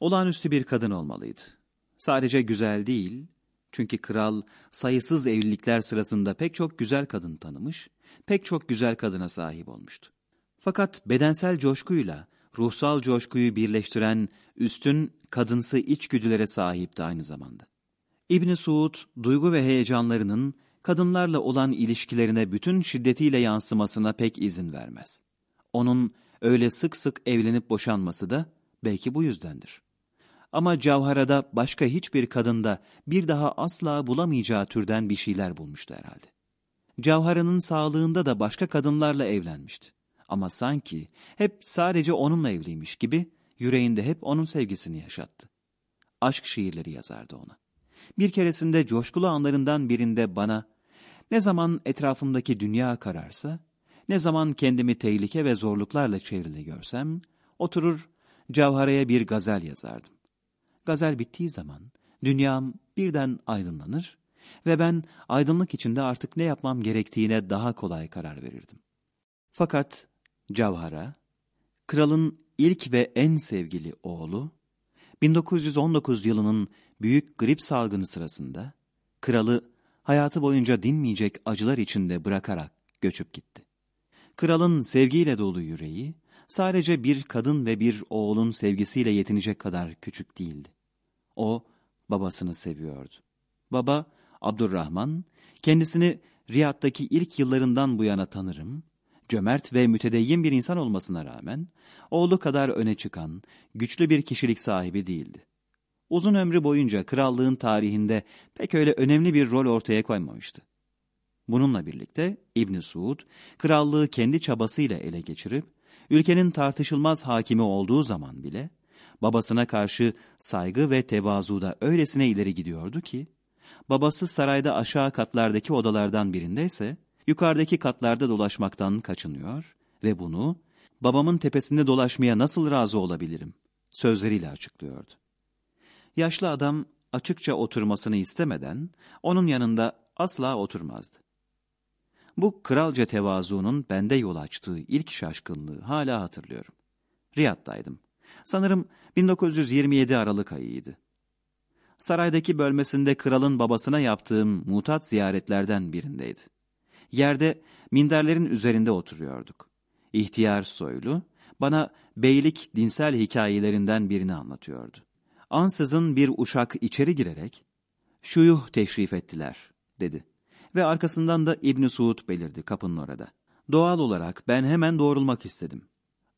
Olağanüstü bir kadın olmalıydı. Sadece güzel değil, çünkü kral sayısız evlilikler sırasında pek çok güzel kadın tanımış, pek çok güzel kadına sahip olmuştu. Fakat bedensel coşkuyla ruhsal coşkuyu birleştiren üstün kadınsı içgüdülere sahipti aynı zamanda. İbni Suud, duygu ve heyecanlarının kadınlarla olan ilişkilerine bütün şiddetiyle yansımasına pek izin vermez. Onun öyle sık sık evlenip boşanması da belki bu yüzdendir. Ama Cavhara'da başka hiçbir kadında bir daha asla bulamayacağı türden bir şeyler bulmuştu herhalde. Cavhara'nın sağlığında da başka kadınlarla evlenmişti. Ama sanki hep sadece onunla evliymiş gibi yüreğinde hep onun sevgisini yaşattı. Aşk şiirleri yazardı ona. Bir keresinde coşkulu anlarından birinde bana ne zaman etrafımdaki dünya kararsa, ne zaman kendimi tehlike ve zorluklarla çevrili görsem, oturur Cavhara'ya bir gazel yazardım. Gazel bittiği zaman dünyam birden aydınlanır ve ben aydınlık içinde artık ne yapmam gerektiğine daha kolay karar verirdim. Fakat Cavhara, kralın ilk ve en sevgili oğlu, 1919 yılının büyük grip salgını sırasında, kralı hayatı boyunca dinmeyecek acılar içinde bırakarak göçüp gitti. Kralın sevgiyle dolu yüreği, sadece bir kadın ve bir oğlun sevgisiyle yetinecek kadar küçük değildi. O, babasını seviyordu. Baba, Abdurrahman, kendisini Riyad'daki ilk yıllarından bu yana tanırım, cömert ve mütedeyyin bir insan olmasına rağmen, oğlu kadar öne çıkan, güçlü bir kişilik sahibi değildi. Uzun ömrü boyunca krallığın tarihinde pek öyle önemli bir rol ortaya koymamıştı. Bununla birlikte İbn Suud, krallığı kendi çabasıyla ele geçirip, ülkenin tartışılmaz hakimi olduğu zaman bile, babasına karşı saygı ve tevazuda öylesine ileri gidiyordu ki, babası sarayda aşağı katlardaki odalardan birindeyse, yukarıdaki katlarda dolaşmaktan kaçınıyor ve bunu, babamın tepesinde dolaşmaya nasıl razı olabilirim, sözleriyle açıklıyordu. Yaşlı adam açıkça oturmasını istemeden, onun yanında asla oturmazdı. Bu kralca tevazuunun bende yol açtığı ilk şaşkınlığı hala hatırlıyorum. Riyad'daydım. Sanırım 1927 Aralık ayıydı. Saraydaki bölmesinde kralın babasına yaptığım mutat ziyaretlerden birindeydi. Yerde minderlerin üzerinde oturuyorduk. İhtiyar soylu bana beylik dinsel hikayelerinden birini anlatıyordu. Ansızın bir uşak içeri girerek şuyuh teşrif ettiler dedi. Ve arkasından da İbn Suud belirdi kapının orada. Doğal olarak ben hemen doğrulmak istedim.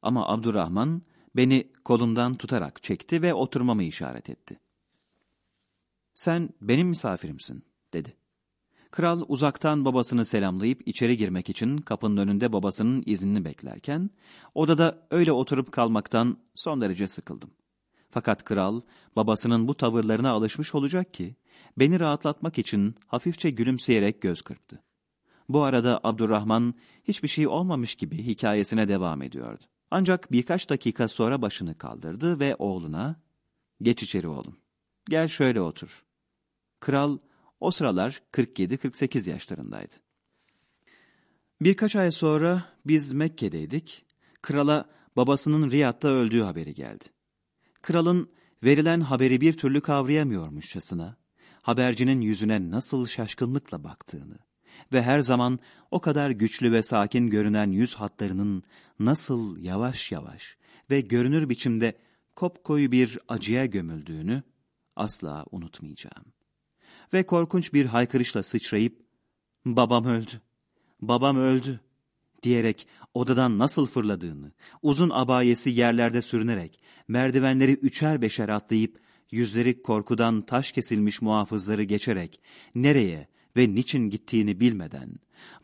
Ama Abdurrahman beni kolumdan tutarak çekti ve oturmamı işaret etti. Sen benim misafirimsin dedi. Kral uzaktan babasını selamlayıp içeri girmek için kapının önünde babasının iznini beklerken, odada öyle oturup kalmaktan son derece sıkıldım. Fakat kral, babasının bu tavırlarına alışmış olacak ki, beni rahatlatmak için hafifçe gülümseyerek göz kırptı. Bu arada Abdurrahman hiçbir şey olmamış gibi hikayesine devam ediyordu. Ancak birkaç dakika sonra başını kaldırdı ve oğluna, ''Geç içeri oğlum, gel şöyle otur.'' Kral o sıralar 47-48 yaşlarındaydı. Birkaç ay sonra biz Mekke'deydik. Krala babasının Riyad'da öldüğü haberi geldi. Kralın verilen haberi bir türlü kavrayamıyormuşçasına, habercinin yüzüne nasıl şaşkınlıkla baktığını ve her zaman o kadar güçlü ve sakin görünen yüz hatlarının nasıl yavaş yavaş ve görünür biçimde kopkoyu bir acıya gömüldüğünü asla unutmayacağım. Ve korkunç bir haykırışla sıçrayıp, babam öldü, babam öldü diyerek odadan nasıl fırladığını, uzun abayesi yerlerde sürünerek, merdivenleri üçer beşer atlayıp, yüzleri korkudan taş kesilmiş muhafızları geçerek, nereye ve niçin gittiğini bilmeden,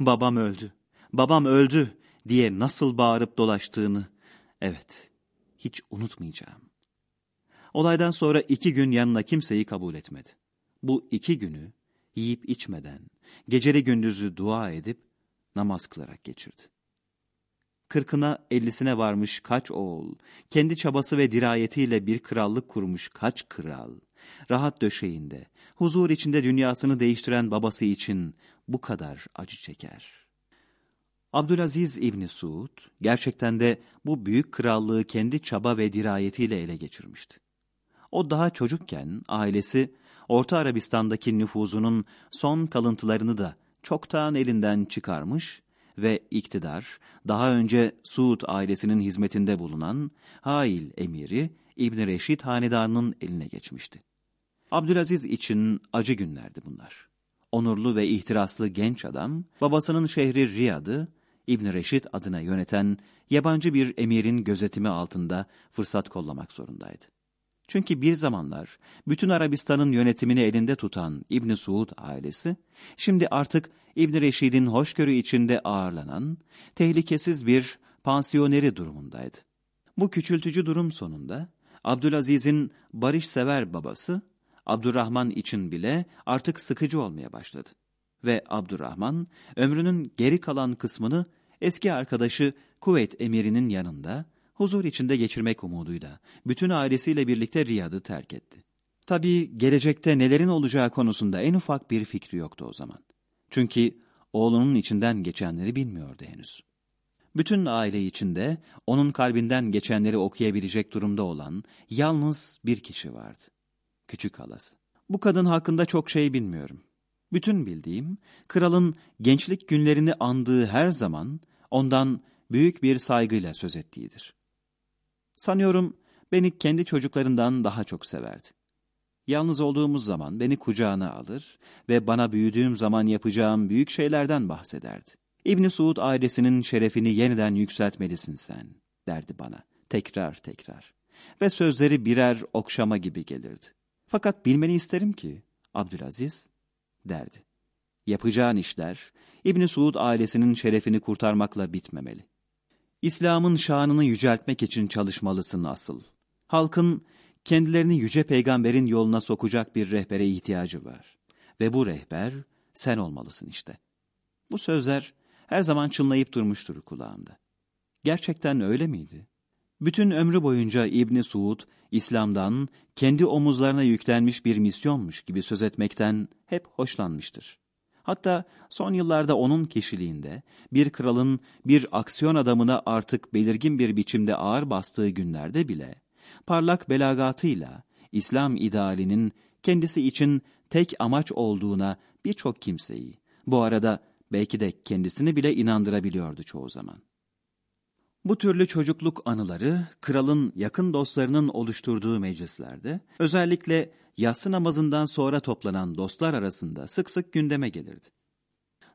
babam öldü, babam öldü diye nasıl bağırıp dolaştığını, evet, hiç unutmayacağım. Olaydan sonra iki gün yanına kimseyi kabul etmedi. Bu iki günü yiyip içmeden, geceli gündüzü dua edip namaz kılarak geçirdi. Kırkına ellisine varmış kaç oğul, kendi çabası ve dirayetiyle bir krallık kurmuş kaç kral, rahat döşeğinde, huzur içinde dünyasını değiştiren babası için bu kadar acı çeker. Abdülaziz İbni Suud gerçekten de bu büyük krallığı kendi çaba ve dirayetiyle ele geçirmişti. O daha çocukken ailesi Orta Arabistan'daki nüfuzunun son kalıntılarını da çoktan elinden çıkarmış ve iktidar daha önce Suud ailesinin hizmetinde bulunan Hail emiri İbn Reşid hanedanının eline geçmişti. Abdülaziz için acı günlerdi bunlar. Onurlu ve ihtiraslı genç adam, babasının şehri Riyad'ı İbn Reşid adına yöneten yabancı bir emirin gözetimi altında fırsat kollamak zorundaydı. Çünkü bir zamanlar bütün Arabistan'ın yönetimini elinde tutan İbn Suud ailesi, şimdi artık İbn Reşid'in hoşgörü içinde ağırlanan, tehlikesiz bir pansiyoneri durumundaydı. Bu küçültücü durum sonunda Abdülaziz'in barışsever babası Abdurrahman için bile artık sıkıcı olmaya başladı. Ve Abdurrahman ömrünün geri kalan kısmını eski arkadaşı Kuveyt emirinin yanında huzur içinde geçirmek umuduyla bütün ailesiyle birlikte Riyad'ı terk etti. Tabii gelecekte nelerin olacağı konusunda en ufak bir fikri yoktu o zaman. Çünkü oğlunun içinden geçenleri bilmiyordu henüz. Bütün aile içinde onun kalbinden geçenleri okuyabilecek durumda olan yalnız bir kişi vardı. Küçük halası. Bu kadın hakkında çok şey bilmiyorum. Bütün bildiğim, kralın gençlik günlerini andığı her zaman ondan büyük bir saygıyla söz ettiğidir. Sanıyorum beni kendi çocuklarından daha çok severdi. Yalnız olduğumuz zaman beni kucağına alır ve bana büyüdüğüm zaman yapacağım büyük şeylerden bahsederdi. İbn Suud ailesinin şerefini yeniden yükseltmelisin sen, derdi bana, tekrar tekrar. Ve sözleri birer okşama gibi gelirdi. Fakat bilmeni isterim ki, Abdülaziz, derdi. Yapacağın işler, İbn Suud ailesinin şerefini kurtarmakla bitmemeli. İslam'ın şanını yüceltmek için çalışmalısın asıl. Halkın kendilerini yüce peygamberin yoluna sokacak bir rehbere ihtiyacı var. Ve bu rehber sen olmalısın işte. Bu sözler her zaman çınlayıp durmuştur kulağımda. Gerçekten öyle miydi? Bütün ömrü boyunca İbni Suud, İslam'dan kendi omuzlarına yüklenmiş bir misyonmuş gibi söz etmekten hep hoşlanmıştır. Hatta son yıllarda onun kişiliğinde bir kralın bir aksiyon adamına artık belirgin bir biçimde ağır bastığı günlerde bile parlak belagatıyla İslam idealinin kendisi için tek amaç olduğuna birçok kimseyi, bu arada belki de kendisini bile inandırabiliyordu çoğu zaman. Bu türlü çocukluk anıları kralın yakın dostlarının oluşturduğu meclislerde, özellikle yatsı namazından sonra toplanan dostlar arasında sık sık gündeme gelirdi.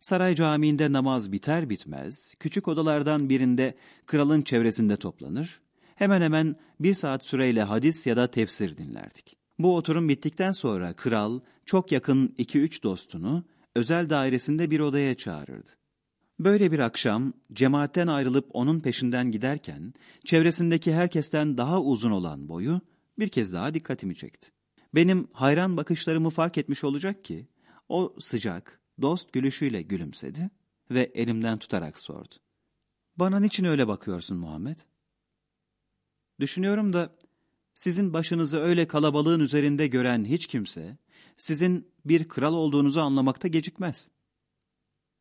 Saray camiinde namaz biter bitmez, küçük odalardan birinde kralın çevresinde toplanır, hemen hemen bir saat süreyle hadis ya da tefsir dinlerdik. Bu oturum bittikten sonra kral çok yakın iki üç dostunu özel dairesinde bir odaya çağırırdı. Böyle bir akşam cemaatten ayrılıp onun peşinden giderken çevresindeki herkesten daha uzun olan boyu bir kez daha dikkatimi çekti. Benim hayran bakışlarımı fark etmiş olacak ki o sıcak, dost gülüşüyle gülümsedi ve elimden tutarak sordu. Bana niçin öyle bakıyorsun Muhammed? Düşünüyorum da sizin başınızı öyle kalabalığın üzerinde gören hiç kimse sizin bir kral olduğunuzu anlamakta gecikmez.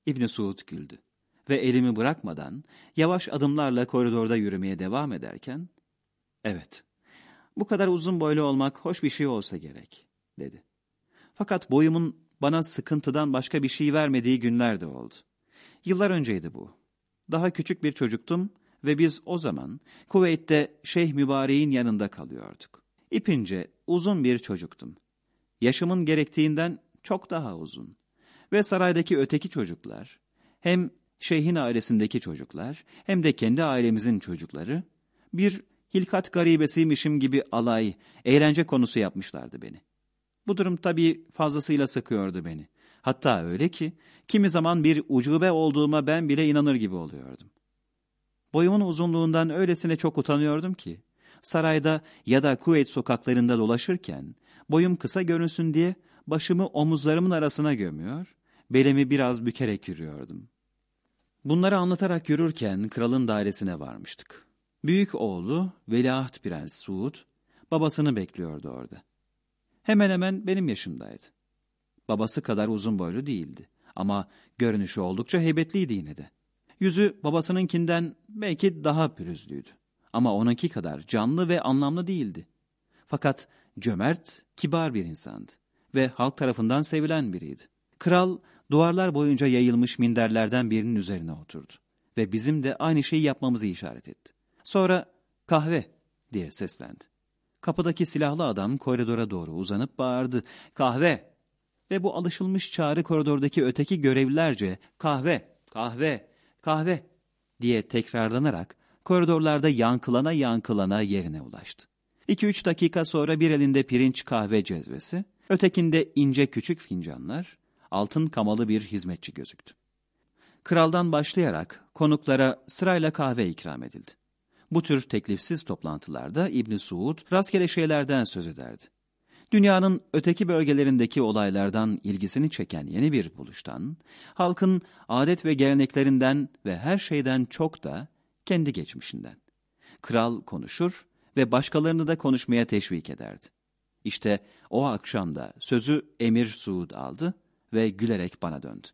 İbni Suud güldü ve elimi bırakmadan yavaş adımlarla koridorda yürümeye devam ederken, ''Evet, bu kadar uzun boylu olmak hoş bir şey olsa gerek.'' dedi. Fakat boyumun bana sıkıntıdan başka bir şey vermediği günler de oldu. Yıllar önceydi bu. Daha küçük bir çocuktum ve biz o zaman Kuveyt'te Şeyh Mübarek'in yanında kalıyorduk. İpince uzun bir çocuktum. Yaşımın gerektiğinden çok daha uzun. Ve saraydaki öteki çocuklar, hem şeyhin ailesindeki çocuklar hem de kendi ailemizin çocukları bir hilkat garibesiymişim gibi alay, eğlence konusu yapmışlardı beni. Bu durum tabii fazlasıyla sıkıyordu beni. Hatta öyle ki kimi zaman bir ucube olduğuma ben bile inanır gibi oluyordum. Boyumun uzunluğundan öylesine çok utanıyordum ki sarayda ya da Kuveyt sokaklarında dolaşırken boyum kısa görünsün diye başımı omuzlarımın arasına gömüyor, belimi biraz bükerek yürüyordum. Bunları anlatarak yürürken kralın dairesine varmıştık. Büyük oğlu Veliaht Prens Suud babasını bekliyordu orada. Hemen hemen benim yaşımdaydı. Babası kadar uzun boylu değildi ama görünüşü oldukça heybetliydi yine de. Yüzü babasınınkinden belki daha pürüzlüydü ama onunki kadar canlı ve anlamlı değildi. Fakat cömert, kibar bir insandı ve halk tarafından sevilen biriydi. Kral duvarlar boyunca yayılmış minderlerden birinin üzerine oturdu ve bizim de aynı şeyi yapmamızı işaret etti. Sonra kahve diye seslendi. Kapıdaki silahlı adam koridora doğru uzanıp bağırdı. Kahve! Ve bu alışılmış çağrı koridordaki öteki görevlilerce kahve, kahve, kahve diye tekrarlanarak koridorlarda yankılana yankılana yerine ulaştı. 2-3 dakika sonra bir elinde pirinç kahve cezvesi, ötekinde ince küçük fincanlar, altın kamalı bir hizmetçi gözüktü. Kraldan başlayarak konuklara sırayla kahve ikram edildi. Bu tür teklifsiz toplantılarda İbn Suud rastgele şeylerden söz ederdi. Dünyanın öteki bölgelerindeki olaylardan ilgisini çeken yeni bir buluştan, halkın adet ve geleneklerinden ve her şeyden çok da kendi geçmişinden. Kral konuşur ve başkalarını da konuşmaya teşvik ederdi. İşte o akşamda sözü Emir Suud aldı ve gülerek bana döndü.